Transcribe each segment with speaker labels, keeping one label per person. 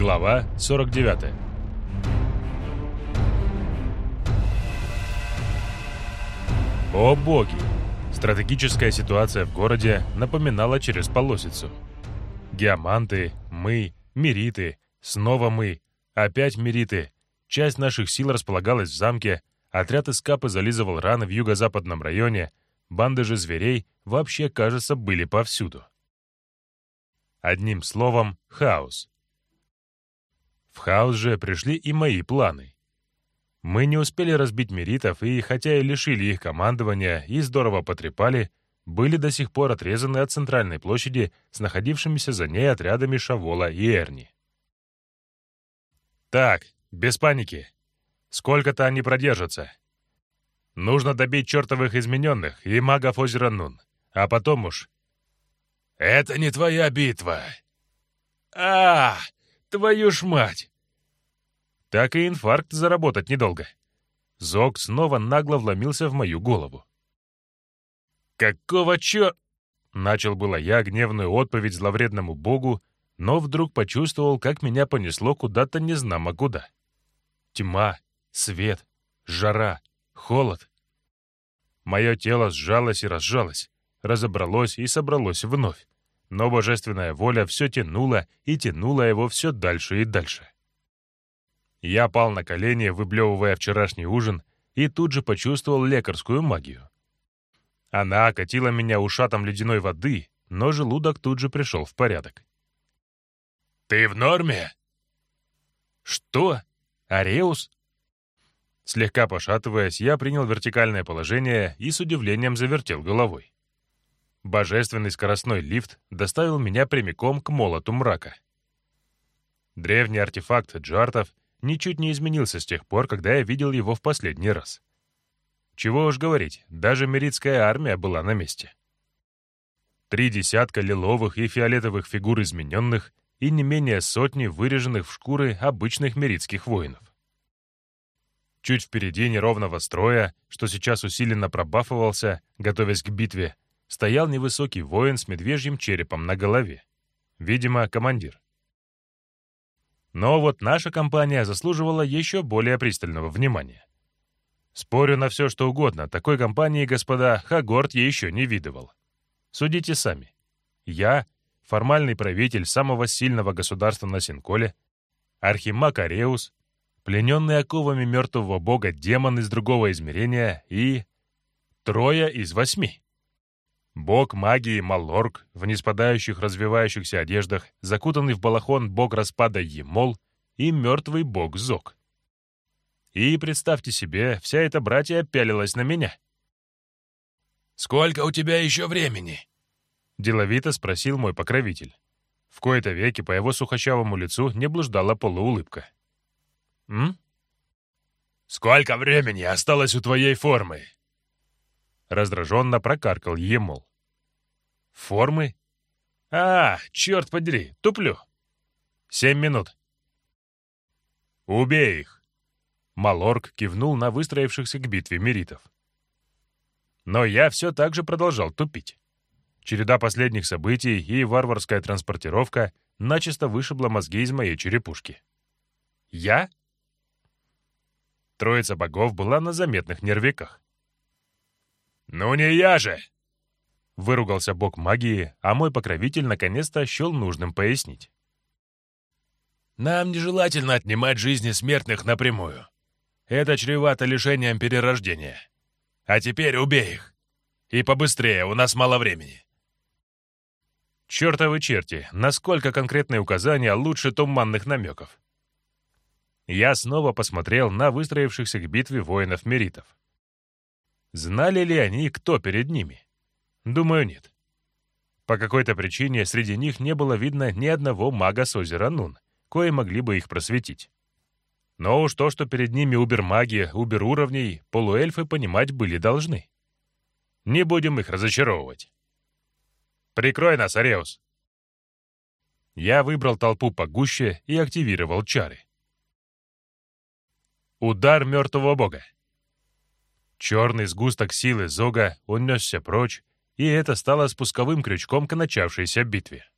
Speaker 1: Глава 49 О боги! Стратегическая ситуация в городе напоминала через полосицу. Геоманты, мы, мириты, снова мы, опять мириты. Часть наших сил располагалась в замке, отряд эскапы зализывал раны в юго-западном районе, банды же зверей вообще, кажется, были повсюду. Одним словом, хаос. Хаос же пришли и мои планы. Мы не успели разбить меритов, и хотя и лишили их командования и здорово потрепали, были до сих пор отрезаны от центральной площади с находившимися за ней отрядами Шавола и Эрни. «Так, без паники. Сколько-то они продержатся. Нужно добить чертовых измененных и магов озера Нун, а потом уж...» «Это не твоя битва!» «А, твою ж мать!» Так и инфаркт заработать недолго. Зог снова нагло вломился в мою голову. «Какого чё...» Начал было я гневную отповедь зловредному богу, но вдруг почувствовал, как меня понесло куда-то незнамо куда. Тьма, свет, жара, холод. Мое тело сжалось и разжалось, разобралось и собралось вновь, но божественная воля все тянула и тянула его все дальше и дальше. Я пал на колени, выблевывая вчерашний ужин, и тут же почувствовал лекарскую магию. Она окатила меня ушатом ледяной воды, но желудок тут же пришел в порядок. «Ты в норме?» «Что? Ареус?» Слегка пошатываясь, я принял вертикальное положение и с удивлением завертел головой. Божественный скоростной лифт доставил меня прямиком к молоту мрака. Древний артефакт джартов ничуть не изменился с тех пор, когда я видел его в последний раз. Чего уж говорить, даже меритская армия была на месте. Три десятка лиловых и фиолетовых фигур измененных и не менее сотни выреженных в шкуры обычных меритских воинов. Чуть впереди неровного строя, что сейчас усиленно пробафовался, готовясь к битве, стоял невысокий воин с медвежьим черепом на голове. Видимо, командир. Но вот наша компания заслуживала еще более пристального внимания. Спорю на все, что угодно, такой компании, господа, Хагорд я еще не видывал. Судите сами. Я — формальный правитель самого сильного государства на Синколе, архимаг Ареус, плененный оковами мертвого бога демон из другого измерения и... трое из восьми. Бог магии Малорг в неспадающих развивающихся одеждах, закутанный в балахон бог распада Емол и мертвый бог Зок. И, представьте себе, вся эта братья пялилась на меня. «Сколько у тебя еще времени?» — деловито спросил мой покровитель. В кои-то веки по его сухощавому лицу не блуждала полуулыбка. «М?» «Сколько времени осталось у твоей формы?» Раздраженно прокаркал Емол. «Формы? А, черт подери, туплю. Семь минут». «Убей их!» Малорг кивнул на выстроившихся к битве меритов. Но я все так же продолжал тупить. Череда последних событий и варварская транспортировка начисто вышибла мозги из моей черепушки. Я? Троица богов была на заметных нервиках. «Ну не я же!» Выругался бог магии, а мой покровитель наконец-то счел нужным пояснить. «Нам нежелательно отнимать жизни смертных напрямую. Это чревато лишением перерождения. А теперь убей их. И побыстрее, у нас мало времени». Чертовы черти, насколько конкретные указания лучше туманных намеков. Я снова посмотрел на выстроившихся к битве воинов-меритов. Знали ли они, кто перед ними? Думаю, нет. По какой-то причине среди них не было видно ни одного мага с озера Нун, кое могли бы их просветить. Но уж то, что перед ними убер-маги, убер-уровней, полуэльфы понимать были должны. Не будем их разочаровывать. «Прикрой нас, Ареус!» Я выбрал толпу погуще и активировал чары. Удар мертвого бога. Черный сгусток силы Зога унесся прочь, и это стало спусковым крючком к начавшейся битве.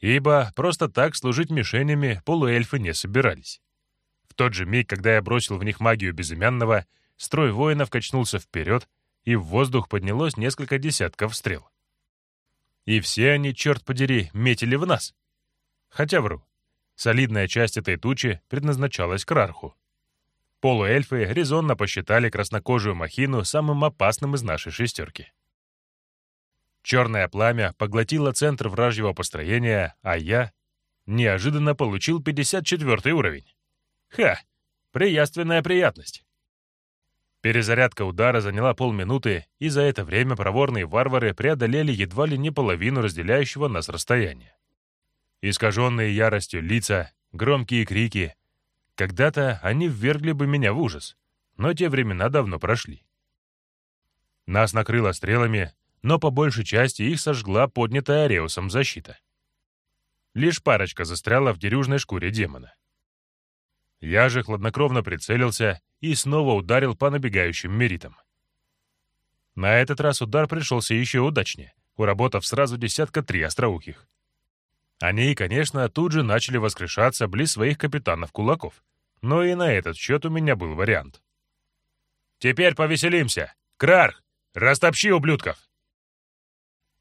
Speaker 1: ибо просто так служить мишенями полуэльфы не собирались. В тот же миг, когда я бросил в них магию безымянного, строй воинов качнулся вперед, и в воздух поднялось несколько десятков стрел. И все они, черт подери, метили в нас. Хотя вру. Солидная часть этой тучи предназначалась к Рарху. Полуэльфы резонно посчитали краснокожую махину самым опасным из нашей шестерки. Черное пламя поглотило центр вражьего построения, а я неожиданно получил 54 уровень. Ха! Приятственная приятность. Перезарядка удара заняла полминуты, и за это время проворные варвары преодолели едва ли не половину разделяющего нас расстояния. Искаженные яростью лица, громкие крики. Когда-то они ввергли бы меня в ужас, но те времена давно прошли. Нас накрыло стрелами, но по большей части их сожгла поднятая Ареусом защита. Лишь парочка застряла в дерюжной шкуре демона. Я же хладнокровно прицелился и снова ударил по набегающим меритам. На этот раз удар пришелся еще удачнее, уработав сразу десятка три остроухих. Они, конечно, тут же начали воскрешаться близ своих капитанов-кулаков. Но и на этот счет у меня был вариант. «Теперь повеселимся! Крарх, растопчи ублюдков!»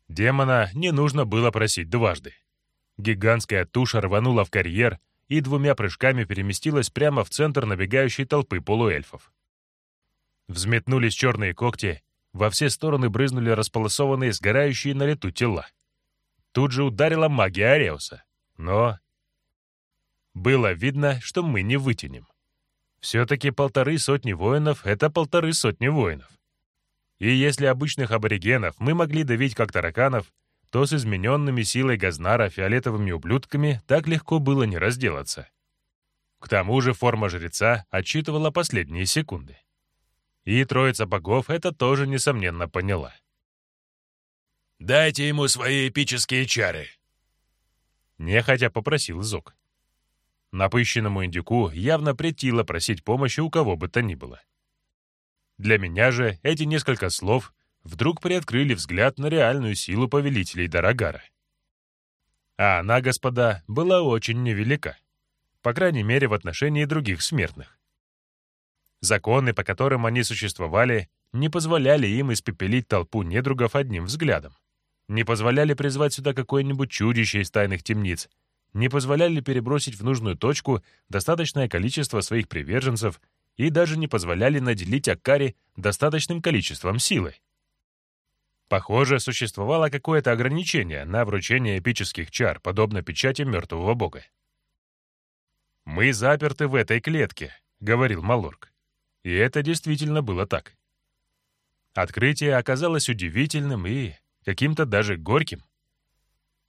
Speaker 1: Демона не нужно было просить дважды. Гигантская туша рванула в карьер и двумя прыжками переместилась прямо в центр набегающей толпы полуэльфов. Взметнулись черные когти, во все стороны брызнули располосованные, сгорающие на лету тела. Тут же ударила магия Ареуса. Но... Было видно, что мы не вытянем. Все-таки полторы сотни воинов — это полторы сотни воинов. И если обычных аборигенов мы могли давить как тараканов, то с измененными силой Газнара фиолетовыми ублюдками так легко было не разделаться. К тому же форма жреца отчитывала последние секунды. И троица богов это тоже, несомненно, поняла.
Speaker 2: Дайте ему свои эпические чары!»
Speaker 1: Нехотя попросил Зок. Напыщенному индюку явно претило просить помощи у кого бы то ни было. Для меня же эти несколько слов вдруг приоткрыли взгляд на реальную силу повелителей Дарагара. А она, господа, была очень невелика. По крайней мере, в отношении других смертных. Законы, по которым они существовали, не позволяли им испепелить толпу недругов одним взглядом не позволяли призвать сюда какое-нибудь чудище из тайных темниц, не позволяли перебросить в нужную точку достаточное количество своих приверженцев и даже не позволяли наделить Аккари достаточным количеством силы. Похоже, существовало какое-то ограничение на вручение эпических чар, подобно печати мертвого бога. «Мы заперты в этой клетке», — говорил Малорг. И это действительно было так. Открытие оказалось удивительным и каким-то даже горьким.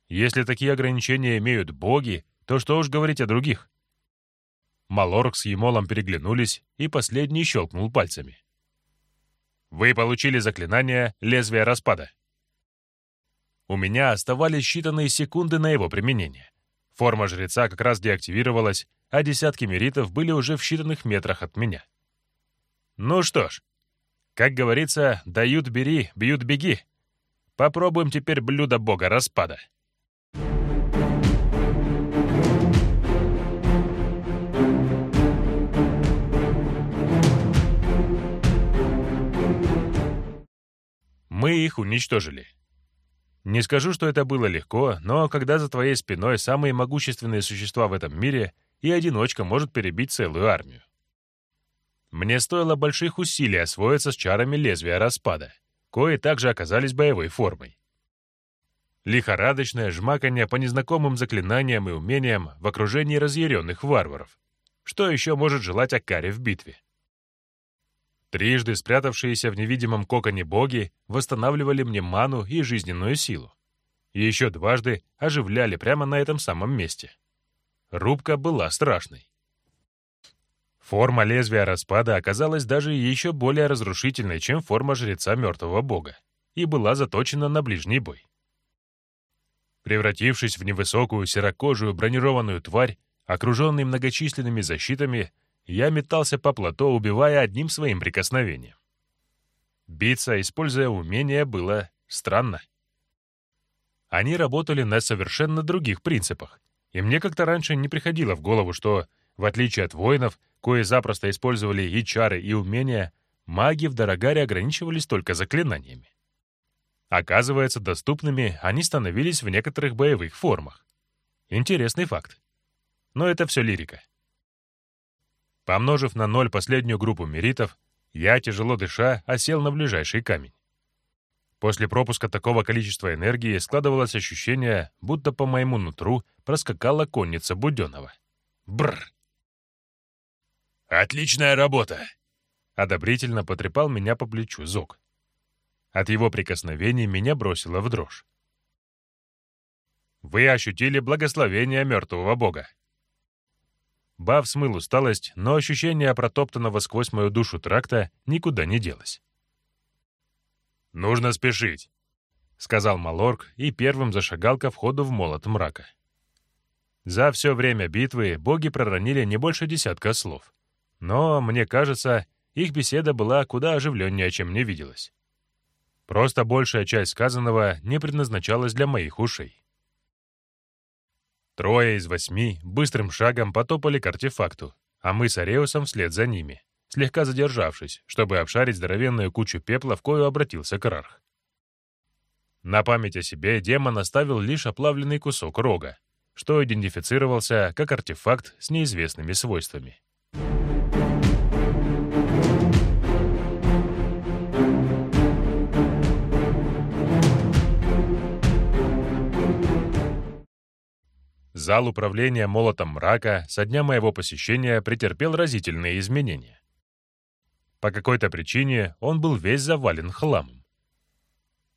Speaker 1: Если такие ограничения имеют боги, то что уж говорить о других? Малорг с Емолом переглянулись, и последний щелкнул пальцами. «Вы получили заклинание «Лезвие распада». У меня оставались считанные секунды на его применение. Форма жреца как раз деактивировалась, а десятки меритов были уже в считанных метрах от меня. Ну что ж, как говорится, дают — бери, бьют — беги. Попробуем теперь блюдо бога распада. Мы их уничтожили. Не скажу, что это было легко, но когда за твоей спиной самые могущественные существа в этом мире, и одиночка может перебить целую армию. Мне стоило больших усилий освоиться с чарами лезвия распада — кое также оказались боевой формой. Лихорадочное жмаканье по незнакомым заклинаниям и умениям в окружении разъяренных варваров. Что еще может желать Акаре в битве? Трижды спрятавшиеся в невидимом коконе боги восстанавливали мне ману и жизненную силу. И еще дважды оживляли прямо на этом самом месте. Рубка была страшной. Форма лезвия распада оказалась даже еще более разрушительной, чем форма жреца мертвого бога, и была заточена на ближний бой. Превратившись в невысокую серокожую бронированную тварь, окруженный многочисленными защитами, я метался по плато, убивая одним своим прикосновением. Биться, используя умение, было странно. они работали на совершенно других принципах, и мне как-то раньше не приходило в голову, что, в отличие от воинов, кои запросто использовали и чары, и умения, маги в Дорогаре ограничивались только заклинаниями. Оказывается, доступными они становились в некоторых боевых формах. Интересный факт. Но это все лирика. Помножив на ноль последнюю группу меритов, я, тяжело дыша, осел на ближайший камень. После пропуска такого количества энергии складывалось ощущение, будто по моему нутру проскакала конница Буденова. Бррр!
Speaker 2: «Отличная работа!»
Speaker 1: — одобрительно потрепал меня по плечу Зок. От его прикосновений меня бросило в дрожь. «Вы ощутили благословение мертвого бога». Бав смыл усталость, но ощущение протоптанного сквозь мою душу тракта никуда не делось.
Speaker 2: «Нужно спешить», — сказал Малорг и первым зашагал ко входу в молот мрака.
Speaker 1: За все время битвы боги проронили не больше десятка слов. Но, мне кажется, их беседа была куда оживленнее, чем мне виделось. Просто большая часть сказанного не предназначалась для моих ушей. Трое из восьми быстрым шагом потопали к артефакту, а мы с Ареусом вслед за ними слегка задержавшись, чтобы обшарить здоровенную кучу пепла, в кою обратился Крарх. На память о себе демон оставил лишь оплавленный кусок рога, что идентифицировался как артефакт с неизвестными свойствами. Зал управления молотом мрака со дня моего посещения претерпел разительные изменения. По какой-то причине он был весь завален хламом.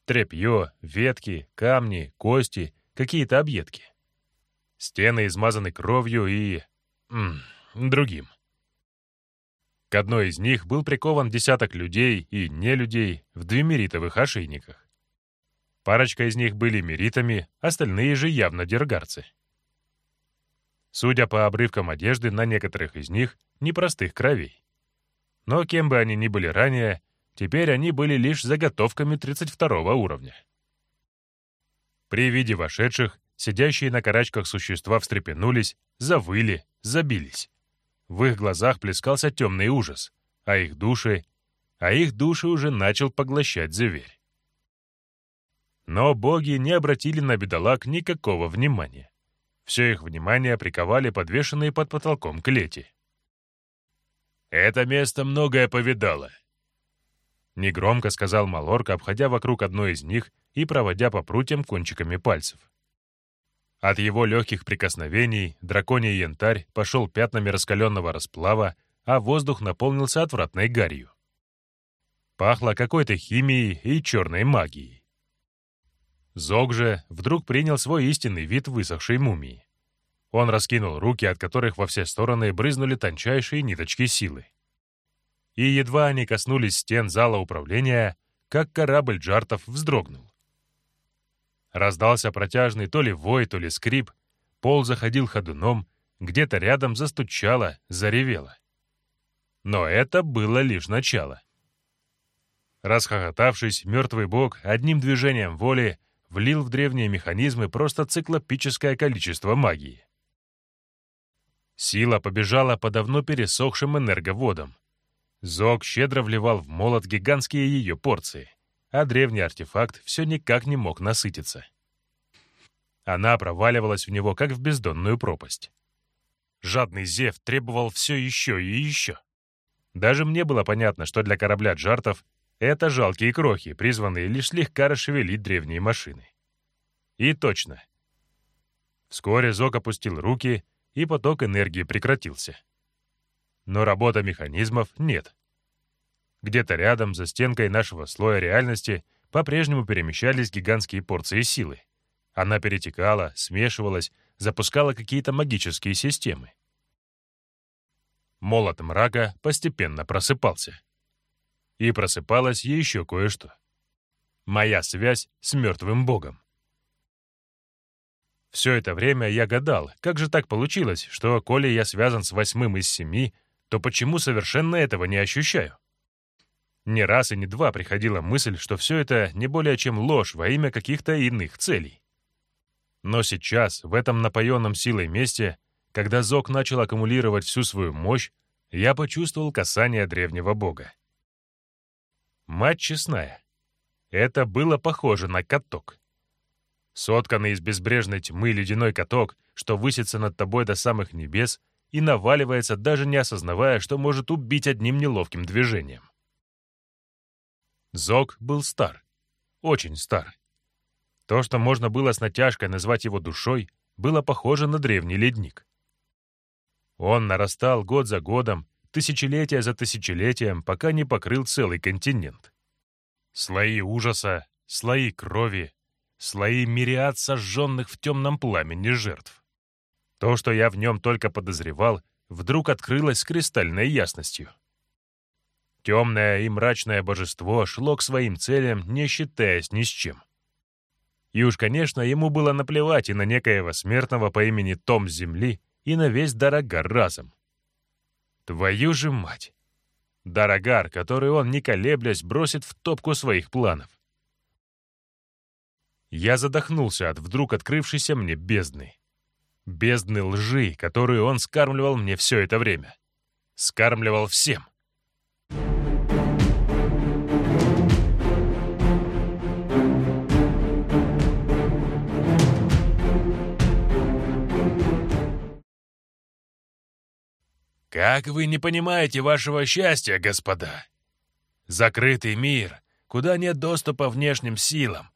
Speaker 1: Тряпье, ветки, камни, кости, какие-то объедки. Стены измазаны кровью и... М -м, другим. К одной из них был прикован десяток людей и нелюдей в двемеритовых ошейниках. Парочка из них были меритами, остальные же явно дергарцы. Судя по обрывкам одежды, на некоторых из них непростых кровей. Но кем бы они ни были ранее, теперь они были лишь заготовками 32 уровня. При виде вошедших, сидящие на карачках существа встрепенулись, завыли, забились. В их глазах плескался темный ужас, а их души... А их души уже начал поглощать зверь. Но боги не обратили на бедолаг никакого внимания. Все их внимание приковали подвешенные под потолком клети.
Speaker 2: Это место многое повидало.
Speaker 1: Негромко сказал Малорк, обходя вокруг одной из них и проводя по прутьям кончиками пальцев. От его легких прикосновений драконий янтарь пошел пятнами раскаленного расплава, а воздух наполнился отвратной гарью. Пахло какой-то химией и черной магией. Зог же вдруг принял свой истинный вид высохшей мумии. Он раскинул руки, от которых во все стороны брызнули тончайшие ниточки силы. И едва они коснулись стен зала управления, как корабль джартов вздрогнул. Раздался протяжный то ли вой, то ли скрип, пол заходил ходуном, где-то рядом застучало, заревело. Но это было лишь начало. Расхохотавшись, мертвый бог одним движением воли влил в древние механизмы просто циклопическое количество магии. Сила побежала по давно пересохшим энерговодам. Зог щедро вливал в молот гигантские ее порции, а древний артефакт все никак не мог насытиться. Она проваливалась в него, как в бездонную пропасть. Жадный Зев требовал все еще и еще. Даже мне было понятно, что для корабля джартов это жалкие крохи, призванные лишь слегка расшевелить древние машины. И точно. Вскоре Зок опустил руки и поток энергии прекратился. Но работа механизмов нет. Где-то рядом, за стенкой нашего слоя реальности, по-прежнему перемещались гигантские порции силы. Она перетекала, смешивалась, запускала какие-то магические системы. Молот мрака постепенно просыпался. И просыпалось еще кое-что. Моя связь с мертвым богом. Все это время я гадал, как же так получилось, что, коли я связан с восьмым из семи, то почему совершенно этого не ощущаю? Не раз и не два приходила мысль, что все это не более чем ложь во имя каких-то иных целей. Но сейчас, в этом напоенном силой месте, когда Зок начал аккумулировать всю свою мощь, я почувствовал касание древнего бога. Мать честная. Это было похоже на каток. Сотканный из безбрежной тьмы ледяной каток, что высится над тобой до самых небес и наваливается, даже не осознавая, что может убить одним неловким движением. Зог был стар. Очень стар. То, что можно было с натяжкой назвать его душой, было похоже на древний ледник. Он нарастал год за годом, тысячелетия за тысячелетием, пока не покрыл целый континент. Слои ужаса, слои крови, слои мириад сожженных в темном пламени жертв. То, что я в нем только подозревал, вдруг открылось с кристальной ясностью. Темное и мрачное божество шло к своим целям, не считаясь ни с чем. И уж, конечно, ему было наплевать и на некоего смертного по имени Том Земли, и на весь Дарагар разом. Твою же мать! Дарагар, который он, не колеблясь, бросит в топку своих планов. Я задохнулся от вдруг открывшейся мне бездны. Бездны лжи, которую он скармливал мне все это время. Скармливал всем. Как вы не понимаете вашего счастья, господа? Закрытый мир, куда нет доступа внешним силам.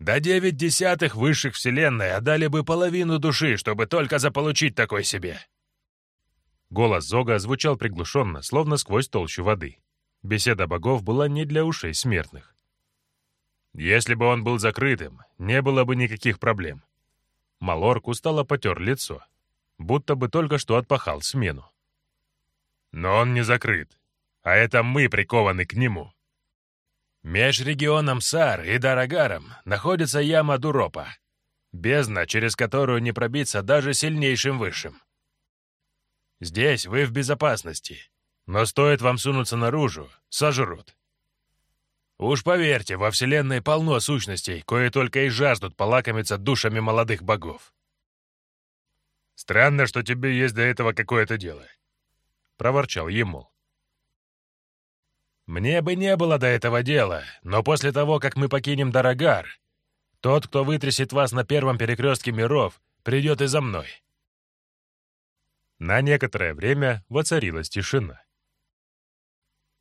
Speaker 1: Да девять десятых высших вселенной отдали бы половину души, чтобы только заполучить такой себе. Голос Зога звучал приглушенно, словно сквозь толщу воды. Беседа богов была не для ушей смертных. Если бы он был закрытым, не было бы никаких проблем. Малорк устало потер лицо, будто бы только что отпахал смену. Но он не закрыт, а это мы прикованы к нему. Меж регионом Сар и Дарагаром находится яма Дуропа, бездна, через которую не пробиться даже сильнейшим высшим. Здесь вы в безопасности, но стоит вам сунуться наружу, сожрут. Уж поверьте, во Вселенной полно сущностей, кое только и жаждут полакомиться душами молодых богов. Странно, что тебе есть до этого какое-то дело. — проворчал ему. «Мне бы не было до этого дела, но после того, как мы покинем Дорогар, тот, кто вытрясет вас на первом перекрестке миров, придет и за мной». На некоторое время воцарилась тишина.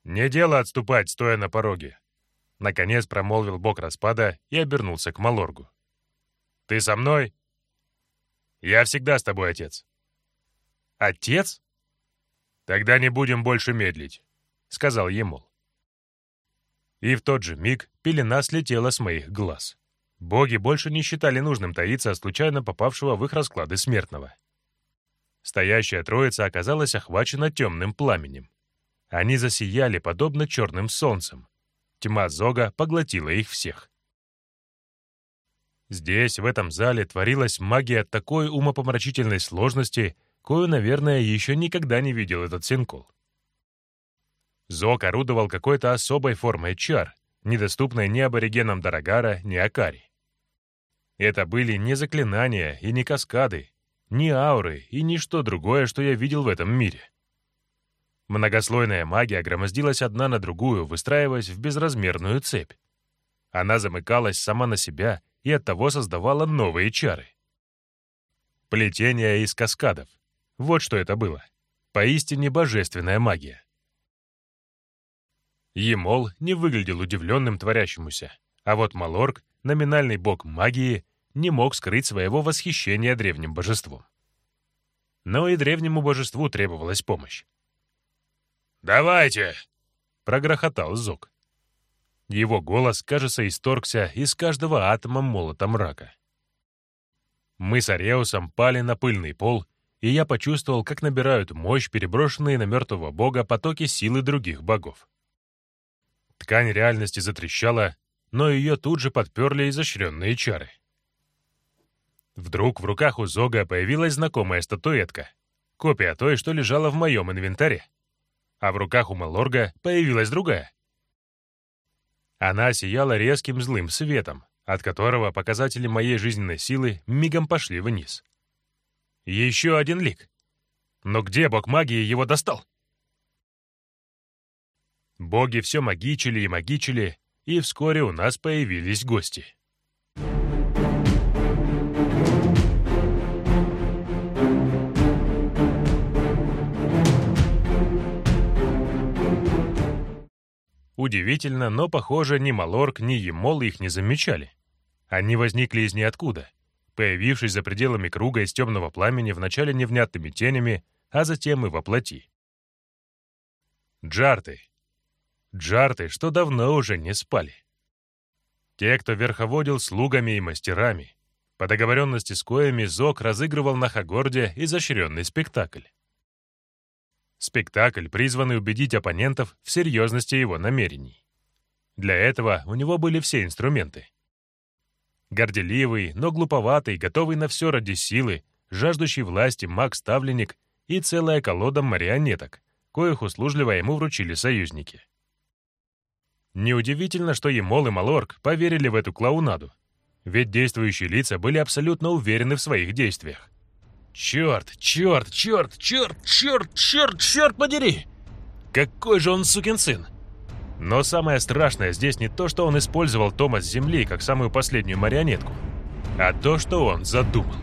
Speaker 1: «Не дело отступать, стоя на пороге», — наконец промолвил бог распада и обернулся к Малоргу. «Ты со мной?» «Я всегда с тобой, отец». «Отец?» «Тогда не будем больше медлить», — сказал ему. И в тот же миг пелена слетела с моих глаз. Боги больше не считали нужным таиться от случайно попавшего в их расклады смертного. Стоящая троица оказалась охвачена темным пламенем. Они засияли, подобно черным солнцем. Тьма Зога поглотила их всех. Здесь, в этом зале, творилась магия такой умопомрачительной сложности, кою, наверное, еще никогда не видел этот синкул. Зок орудовал какой-то особой формой чар, недоступной ни аборигенам Дарагара, ни Акари. Это были не заклинания и не каскады, ни ауры и ничто другое, что я видел в этом мире. Многослойная магия громоздилась одна на другую, выстраиваясь в безразмерную цепь. Она замыкалась сама на себя и оттого создавала новые чары. Плетение из каскадов — вот что это было. Поистине божественная магия. Емол не выглядел удивленным творящемуся, а вот Малорг, номинальный бог магии, не мог скрыть своего восхищения древним божеством. Но и древнему божеству требовалась помощь. «Давайте!» — прогрохотал Зок. Его голос, кажется, исторгся из каждого атома молота мрака. Мы с Ареусом пали на пыльный пол и я почувствовал, как набирают мощь переброшенные на мертвого бога потоки силы других богов. Ткань реальности затрещала, но ее тут же подперли изощренные чары. Вдруг в руках у Зога появилась знакомая статуэтка, копия той, что лежала в моем инвентаре. А в руках у Малорга появилась другая. Она сияла резким злым светом, от которого показатели моей жизненной силы мигом пошли вниз. Еще один лик. Но где бог магии его достал? Боги все магичили и магичили, и вскоре у нас появились гости. Удивительно, но, похоже, ни Малорк, ни Емол их не замечали. Они возникли из ниоткуда, появившись за пределами круга из темного пламени вначале невнятными тенями, а затем и воплоти. Джарты. Джарты, что давно уже не спали. Те, кто верховодил слугами и мастерами. По договоренности с коями Зок разыгрывал на Хагорде изощренный спектакль. Спектакль, призванный убедить оппонентов в серьезности его намерений. Для этого у него были все инструменты. Горделивый, но глуповатый, готовый на все ради силы, жаждущий власти маг-ставленник и целая колода марионеток, коих услужливо ему вручили союзники. Неудивительно, что Емол и Малорг поверили в эту клоунаду, ведь действующие лица были абсолютно уверены в своих действиях. Черт, черт, черт, черт, черт, черт, черт подери! Какой же он сукин сын! Но самое страшное здесь не то, что он использовал Тома с Земли как самую последнюю марионетку, а то, что он задумал.